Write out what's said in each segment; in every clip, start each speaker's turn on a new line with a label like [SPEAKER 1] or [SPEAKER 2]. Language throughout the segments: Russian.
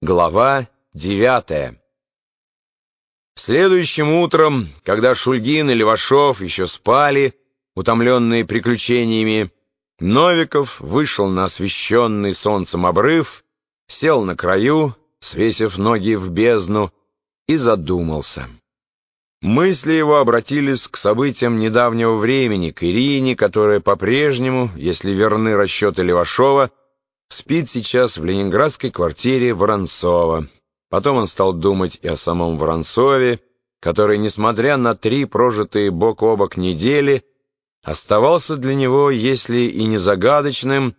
[SPEAKER 1] Глава девятая Следующим утром, когда Шульгин и Левашов еще спали, утомленные приключениями, Новиков вышел на освещенный солнцем обрыв, сел на краю, свесив ноги в бездну, и задумался. Мысли его обратились к событиям недавнего времени, к Ирине, которая по-прежнему, если верны расчеты Левашова, спит сейчас в ленинградской квартире Воронцова. Потом он стал думать и о самом Воронцове, который, несмотря на три прожитые бок о бок недели, оставался для него, если и не загадочным,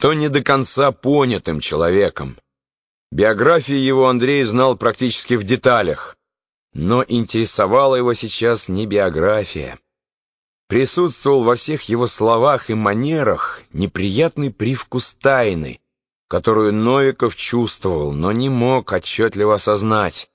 [SPEAKER 1] то не до конца понятым человеком. Биографию его Андрей знал практически в деталях. Но интересовала его сейчас не биография. Присутствовал во всех его словах и манерах неприятный привкус тайны, которую Новиков чувствовал, но не мог отчетливо осознать.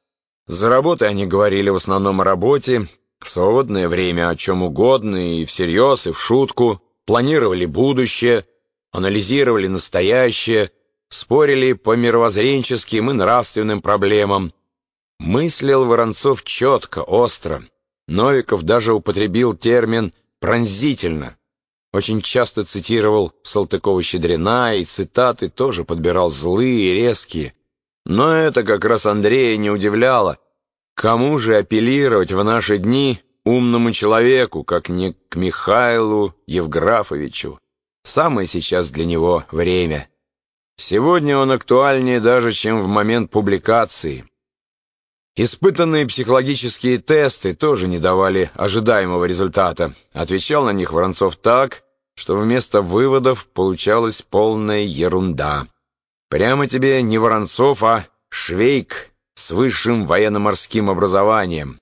[SPEAKER 1] За работой они говорили в основном о работе, в свободное время о чем угодно, и всерьез, и в шутку, планировали будущее, анализировали настоящее, спорили по мировоззренческим и нравственным проблемам, Мыслил Воронцов четко, остро. Новиков даже употребил термин «пронзительно». Очень часто цитировал Салтыкова-Щедрина, и цитаты тоже подбирал злые и резкие. Но это как раз Андрея не удивляло. Кому же апеллировать в наши дни умному человеку, как не к Михаилу Евграфовичу? Самое сейчас для него время. Сегодня он актуальнее даже, чем в момент публикации. Испытанные психологические тесты тоже не давали ожидаемого результата. Отвечал на них Воронцов так, что вместо выводов получалась полная ерунда. Прямо тебе не Воронцов, а Швейк с высшим военно-морским образованием.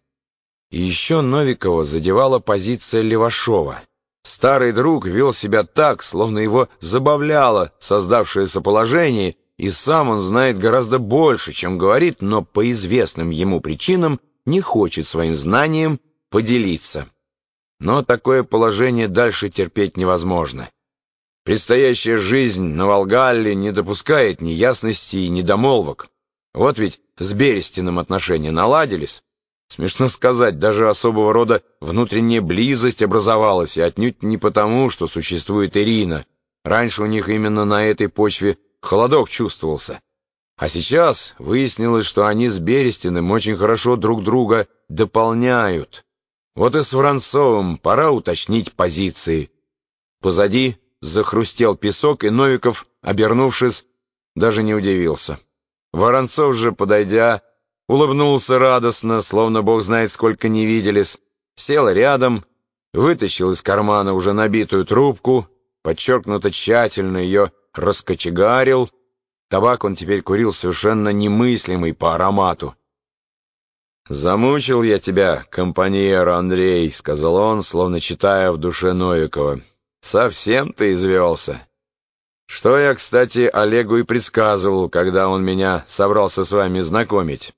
[SPEAKER 1] И еще Новикова задевала позиция Левашова. Старый друг вел себя так, словно его забавляло создавшееся положение, и сам он знает гораздо больше, чем говорит, но по известным ему причинам не хочет своим знанием поделиться. Но такое положение дальше терпеть невозможно. Предстоящая жизнь на Волгалле не допускает ни и недомолвок. Вот ведь с Берестиным отношения наладились. Смешно сказать, даже особого рода внутренняя близость образовалась, и отнюдь не потому, что существует Ирина. Раньше у них именно на этой почве холодок чувствовался. А сейчас выяснилось, что они с Берестиным очень хорошо друг друга дополняют. Вот и с Воронцовым пора уточнить позиции. Позади захрустел песок, и Новиков, обернувшись, даже не удивился. Воронцов же, подойдя, улыбнулся радостно, словно бог знает сколько не виделись, сел рядом, вытащил из кармана уже набитую трубку, подчеркнуто тщательно ее раскочегарил. Табак он теперь курил совершенно немыслимый по аромату. «Замучил я тебя, компаньер Андрей», — сказал он, словно читая в душе Новикова. «Совсем ты извелся». Что я, кстати, Олегу и предсказывал, когда он меня собрался с вами знакомить.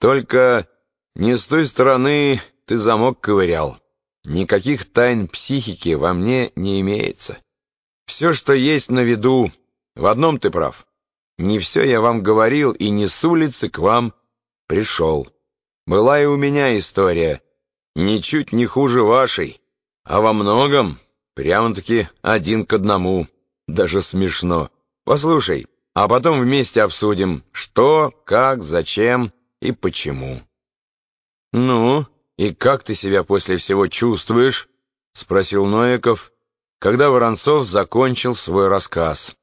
[SPEAKER 1] Только не с той стороны ты замок ковырял. Никаких тайн психики во мне не имеется. Все, что есть на виду, в одном ты прав. Не все я вам говорил и не с улицы к вам пришел. Была и у меня история, ничуть не хуже вашей, а во многом прямо-таки один к одному, даже смешно. Послушай, а потом вместе обсудим, что, как, зачем и почему. «Ну, и как ты себя после всего чувствуешь?» — спросил Новиков, когда Воронцов закончил свой рассказ.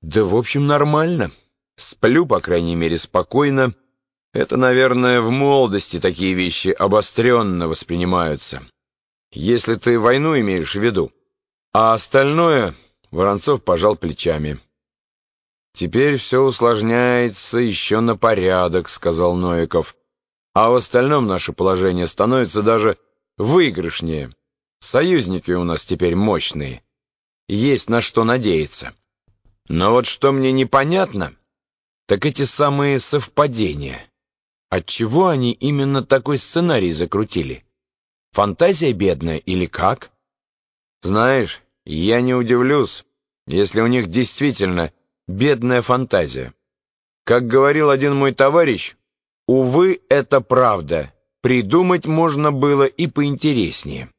[SPEAKER 1] «Да, в общем, нормально. Сплю, по крайней мере, спокойно. Это, наверное, в молодости такие вещи обостренно воспринимаются. Если ты войну имеешь в виду. А остальное...» — Воронцов пожал плечами. «Теперь все усложняется еще на порядок», — сказал Новиков. «А в остальном наше положение становится даже выигрышнее». Союзники у нас теперь мощные. Есть на что надеяться. Но вот что мне непонятно, так эти самые совпадения. Отчего они именно такой сценарий закрутили? Фантазия бедная или как? Знаешь, я не удивлюсь, если у них действительно бедная фантазия. Как говорил один мой товарищ, увы, это правда. Придумать можно было и поинтереснее.